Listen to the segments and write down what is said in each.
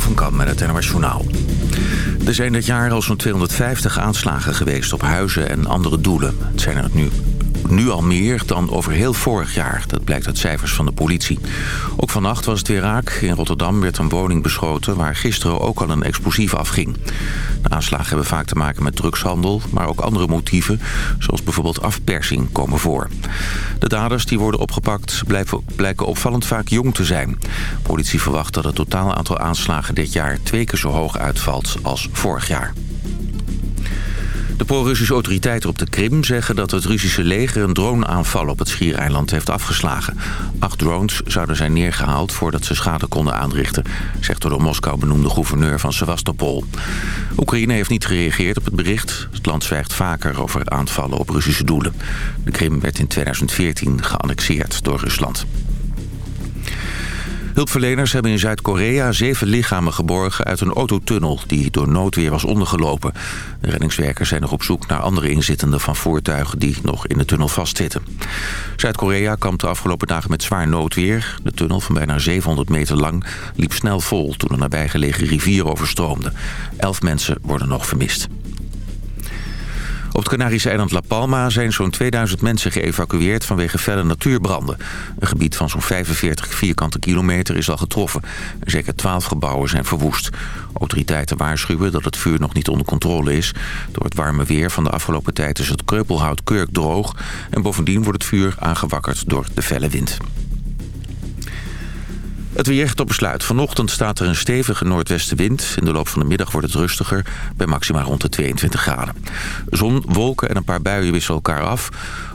Van Kam met het NOS Journaal. Er zijn dit jaar al zo'n 250 aanslagen geweest op huizen en andere doelen. Het zijn er nu nu al meer dan over heel vorig jaar. Dat blijkt uit cijfers van de politie. Ook vannacht was het weer raak. In Rotterdam werd een woning beschoten... waar gisteren ook al een explosief afging. De aanslagen hebben vaak te maken met drugshandel... maar ook andere motieven, zoals bijvoorbeeld afpersing, komen voor. De daders die worden opgepakt blijken opvallend vaak jong te zijn. politie verwacht dat het totaal aantal aanslagen dit jaar... twee keer zo hoog uitvalt als vorig jaar. De pro-Russische autoriteiten op de Krim zeggen dat het Russische leger een droneaanval op het schiereiland heeft afgeslagen. Acht drones zouden zijn neergehaald voordat ze schade konden aanrichten, zegt de door Moskou benoemde gouverneur van Sevastopol. Oekraïne heeft niet gereageerd op het bericht. Het land zwijgt vaker over aanvallen op Russische doelen. De Krim werd in 2014 geannexeerd door Rusland. Hulpverleners hebben in Zuid-Korea zeven lichamen geborgen uit een autotunnel die door noodweer was ondergelopen. De reddingswerkers zijn nog op zoek naar andere inzittenden van voertuigen die nog in de tunnel vastzitten. Zuid-Korea kwam de afgelopen dagen met zwaar noodweer. De tunnel van bijna 700 meter lang liep snel vol toen een nabijgelegen rivier overstroomde. Elf mensen worden nog vermist. Op het Canarische eiland La Palma zijn zo'n 2000 mensen geëvacueerd vanwege felle natuurbranden. Een gebied van zo'n 45 vierkante kilometer is al getroffen. Zeker 12 gebouwen zijn verwoest. Autoriteiten waarschuwen dat het vuur nog niet onder controle is. Door het warme weer van de afgelopen tijd is het kreupelhout kurk droog. En bovendien wordt het vuur aangewakkerd door de felle wind. Het weer tot besluit. Vanochtend staat er een stevige noordwestenwind. In de loop van de middag wordt het rustiger, bij maxima rond de 22 graden. Zon, wolken en een paar buien wisselen elkaar af.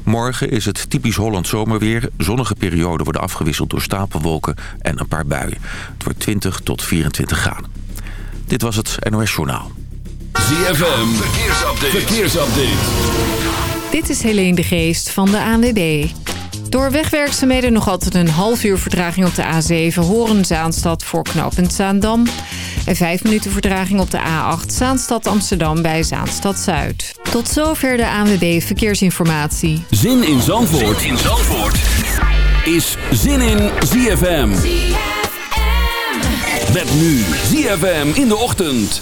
Morgen is het typisch Holland zomerweer. Zonnige perioden worden afgewisseld door stapelwolken en een paar buien. Het wordt 20 tot 24 graden. Dit was het NOS Journaal. ZFM, verkeersupdate. verkeersupdate. Dit is Helene de Geest van de ANWB. Door wegwerkzaamheden nog altijd een half uur vertraging op de A7 Horen-Zaanstad voor knooppunt Zaandam. En vijf minuten vertraging op de A8 Zaanstad Amsterdam bij Zaanstad Zuid. Tot zover de ANWB Verkeersinformatie. Zin in Zandvoort, zin in Zandvoort. is Zin in ZFM. ZFM. Met nu ZFM in de ochtend.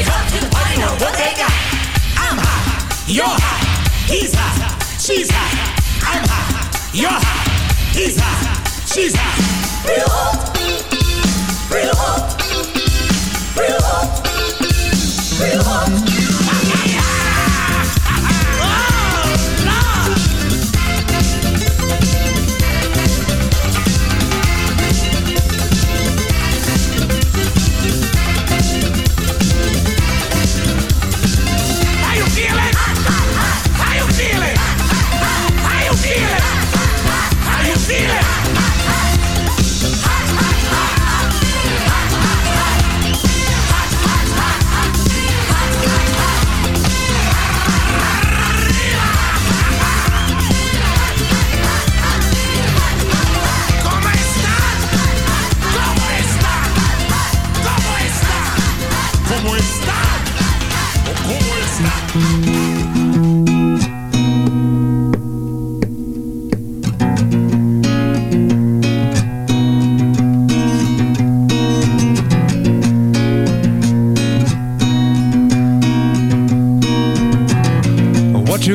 is up to the party, know what they got. I'm hot, you're hot, he's hot, she's hot. I'm hot, you're hot, he's hot, she's hot. Real hot, real hot.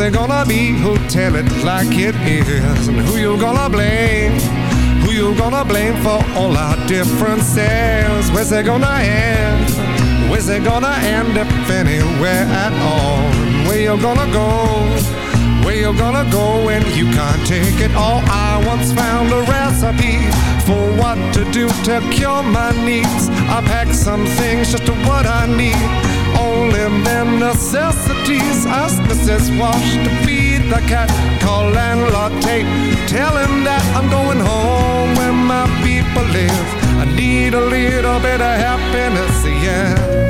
Who's gonna be who'll tell it like it is? And who you gonna blame? Who you gonna blame for all our differences? Where's it gonna end? Where's it gonna end if anywhere at all? Where you gonna go? You gonna go and you can't take it all? I once found a recipe for what to do to cure my needs. I packed some things just to what I need only bare necessities. Ask Mrs. Wash to feed the cat. Call landlord Tate. Tell him that I'm going home where my people live. I need a little bit of happiness, yeah.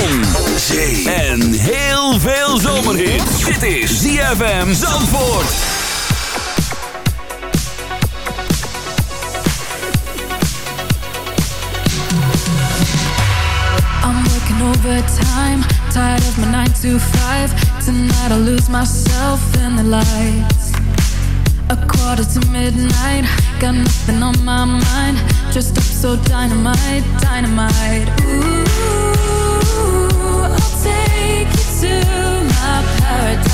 zon, zee en heel veel zomerhit. Dit is ZFM Zandvoort. I'm working overtime tired of my 9 to 5 Tonight I lose myself in the lights. A quarter to midnight Got nothing on my mind. Just up so dynamite, dynamite. Ooh, take you to my paradise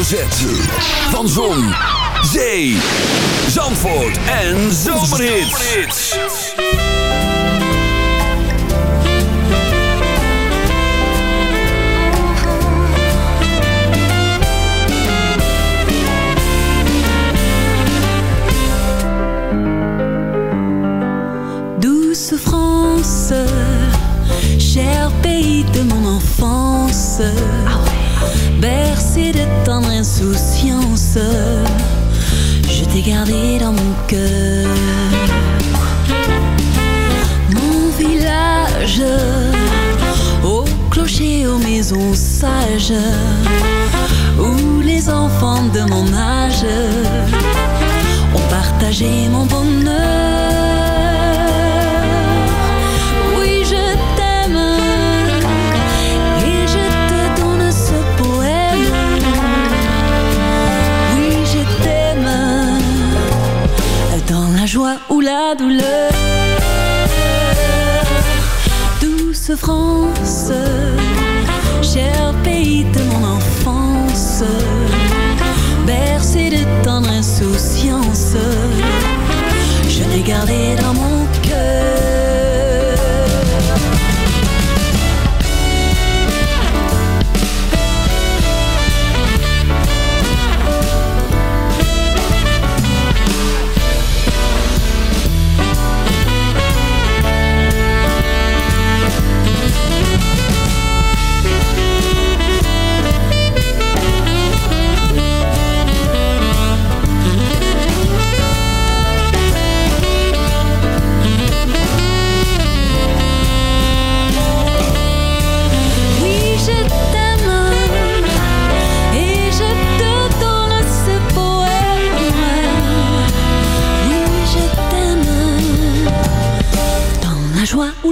Hoofdletter.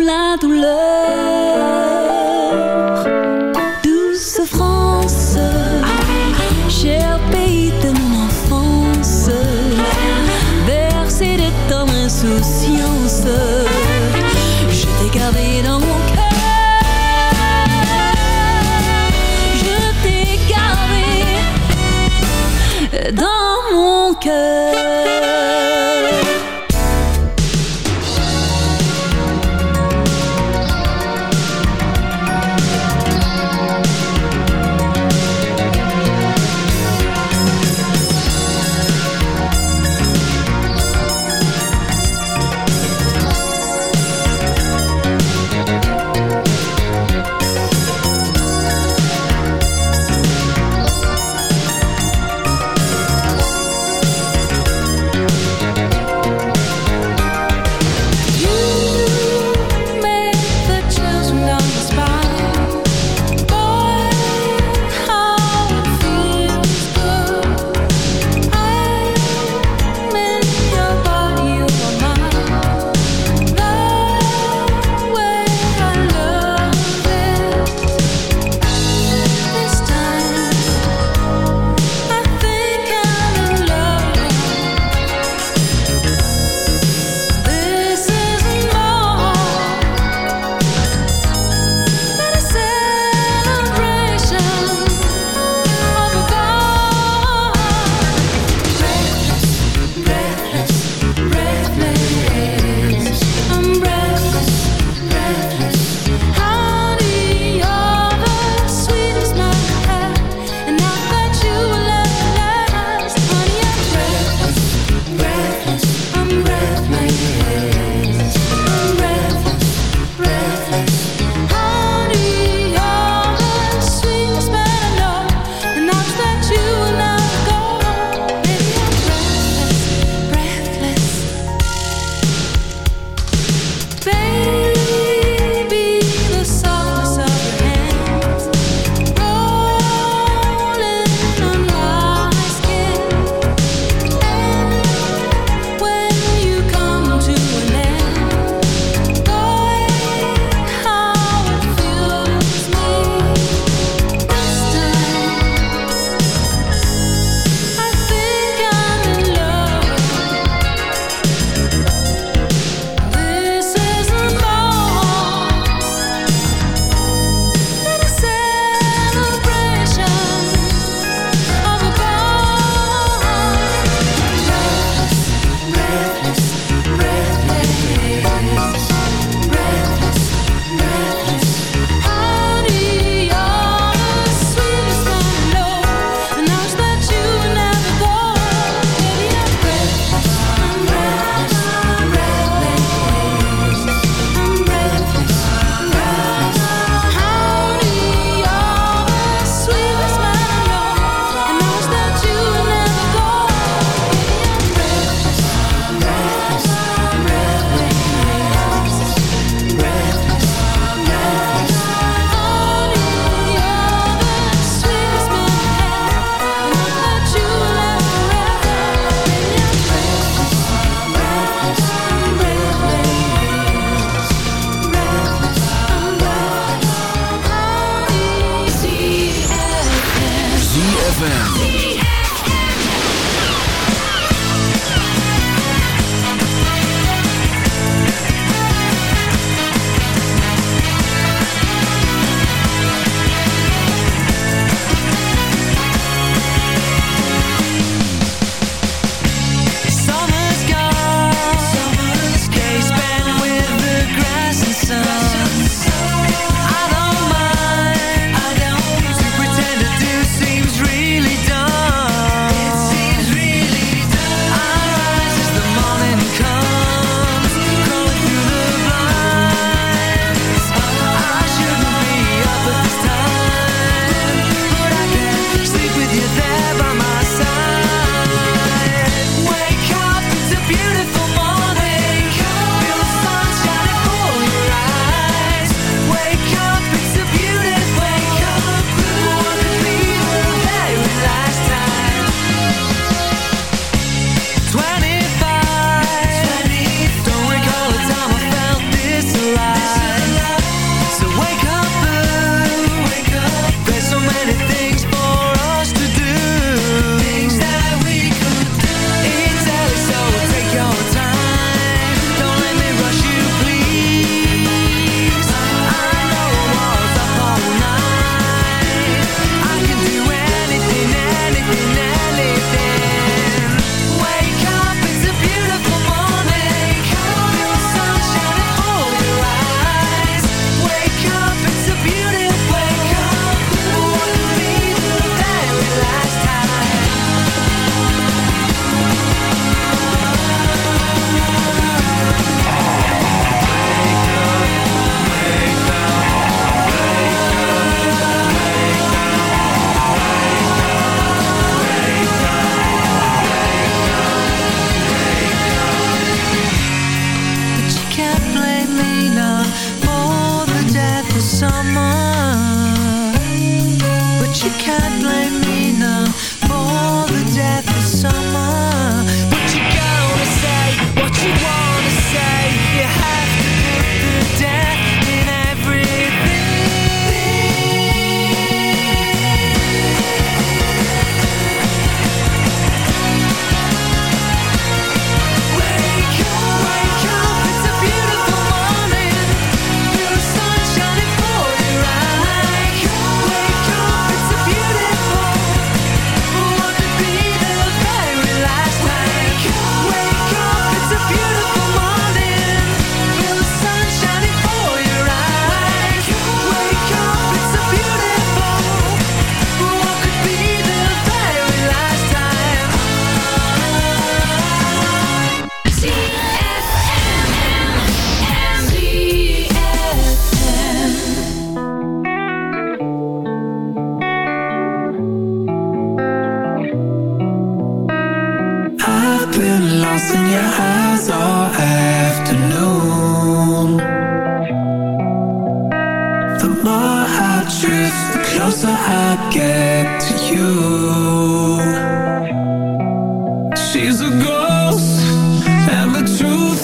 La joie ou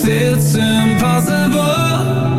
it's impossible.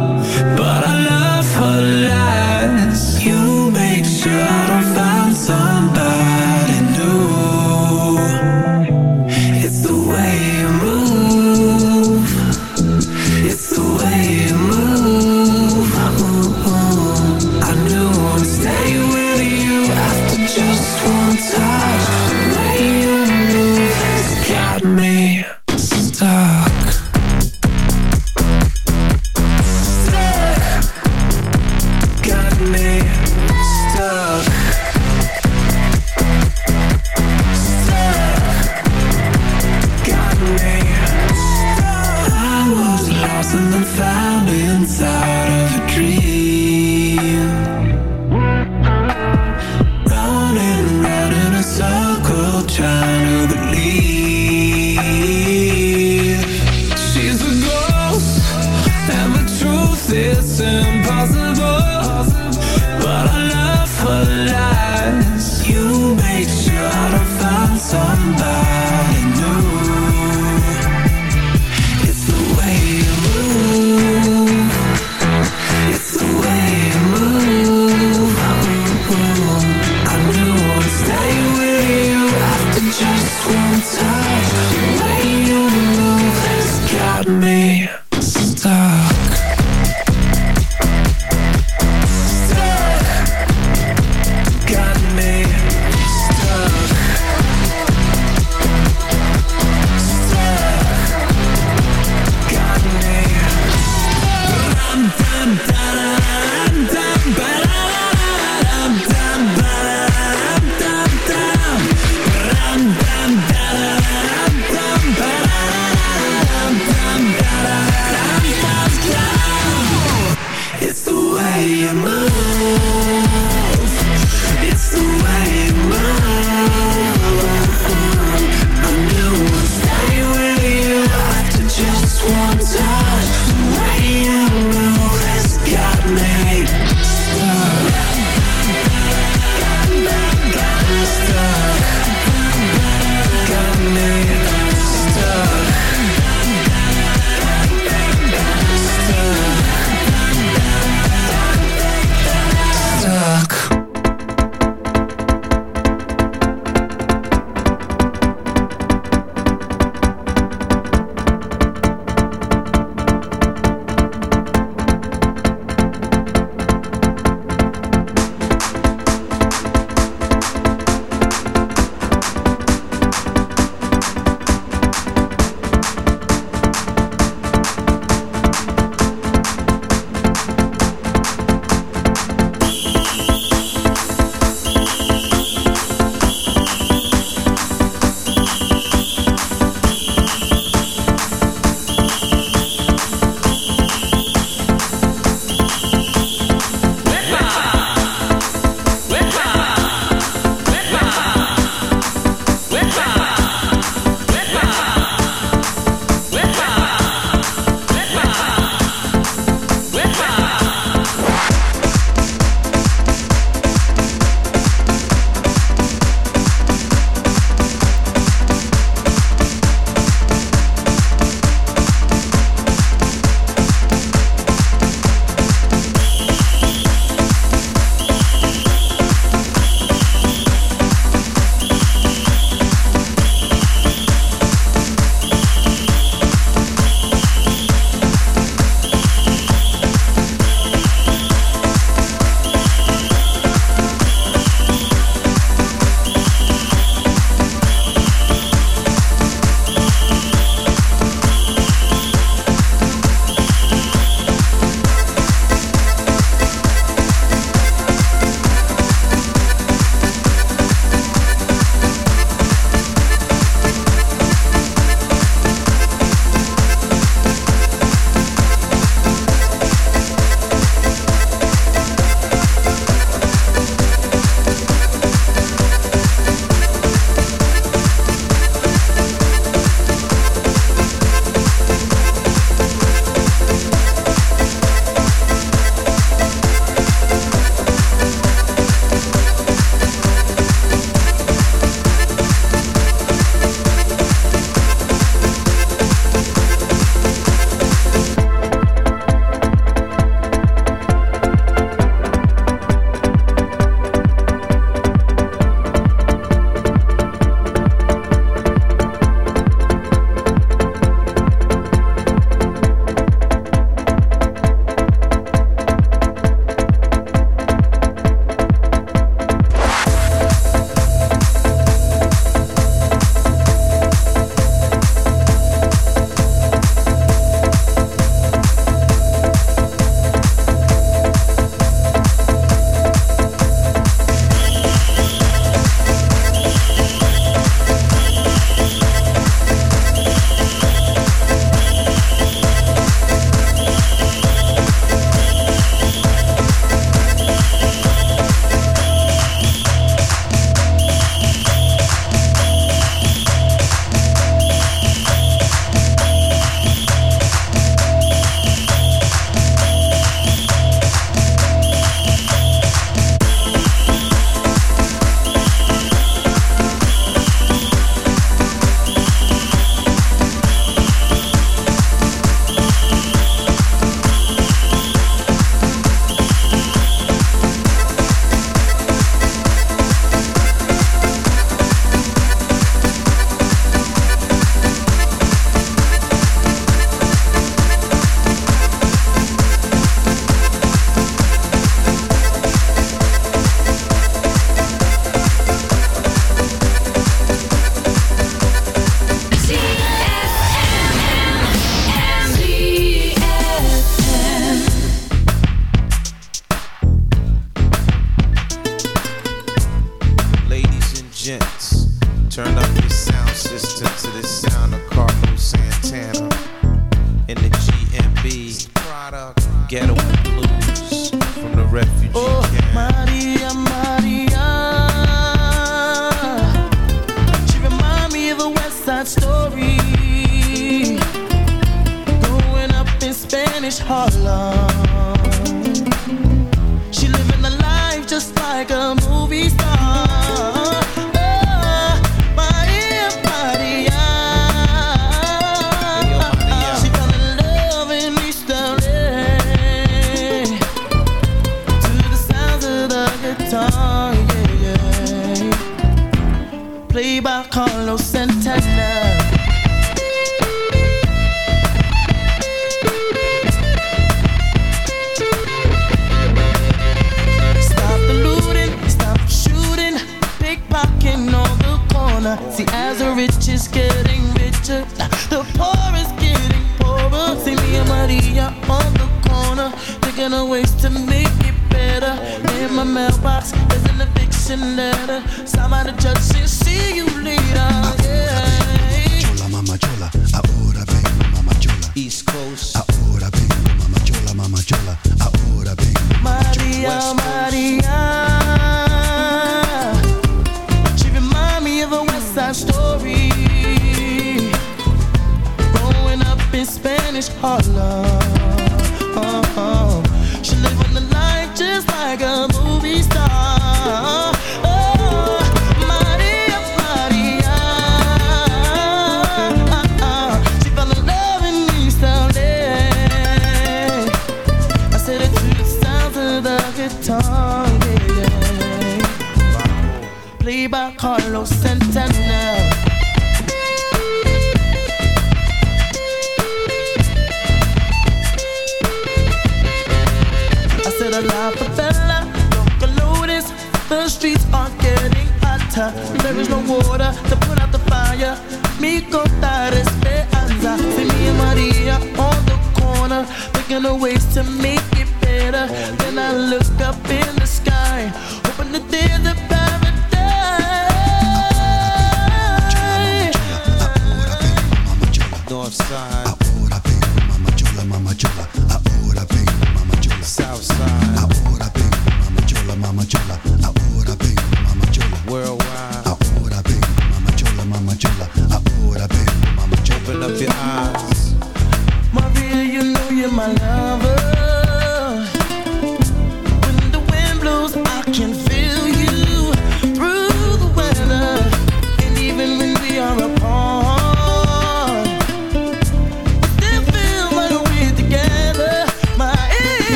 Carlos Santana.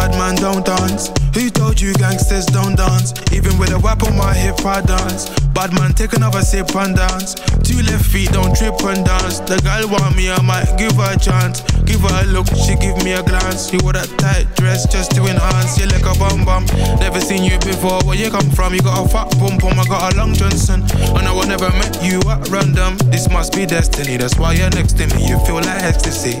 Bad man don't dance? Who told you gangsters don't dance? Even with a whip on my hip, I dance. Bad man, take another sip and dance. Two left feet, don't trip and dance. The girl want me, I might give her a chance. Give her a look, she give me a glance. You wore that tight dress just to enhance. You like a bum bum. Never seen you before. Where you come from? You got a fat pum pum. I got a long Johnson. And I I never met you at random. This must be destiny. That's why you're next to me. You feel like ecstasy.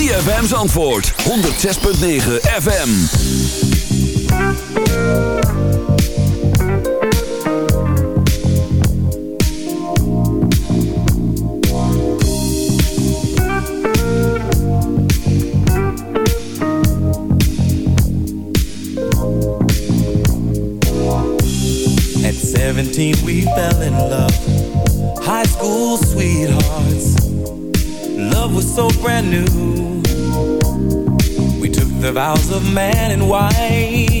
ZFM's antwoord, 106.9 FM. At 17 we fell in love So brand new. We took the vows of man and wife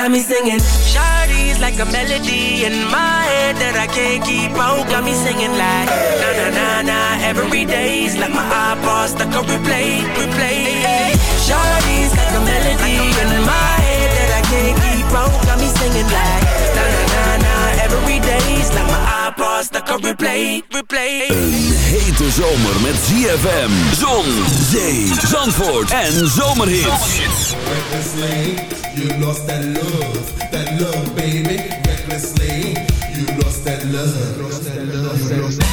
got me singing. Shawty's like a melody in my head that I can't keep out. Got me singing like na na na na every day's like my iPod stuck on replay, replay. Shawty's like a melody in my head that I can't keep out. Got me singing like na na na na every day's like my iPod stuck on replay, replay. Een hete zomer met ZFM, zon, zee, zandvoort en zomerhits. Recklessly, you lost that love, that love, baby. Recklessly, you lost that love. You Lost that love. You lost Standing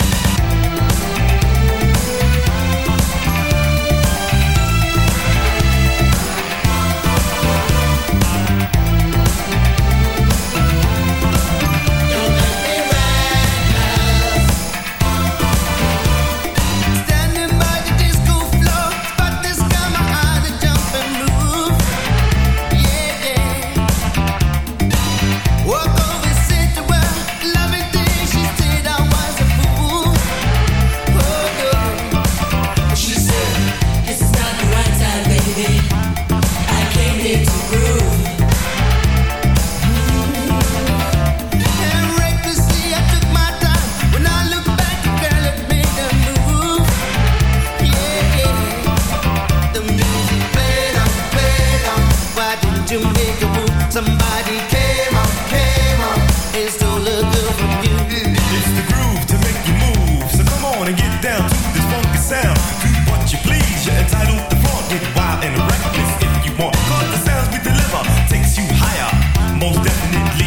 most definitely.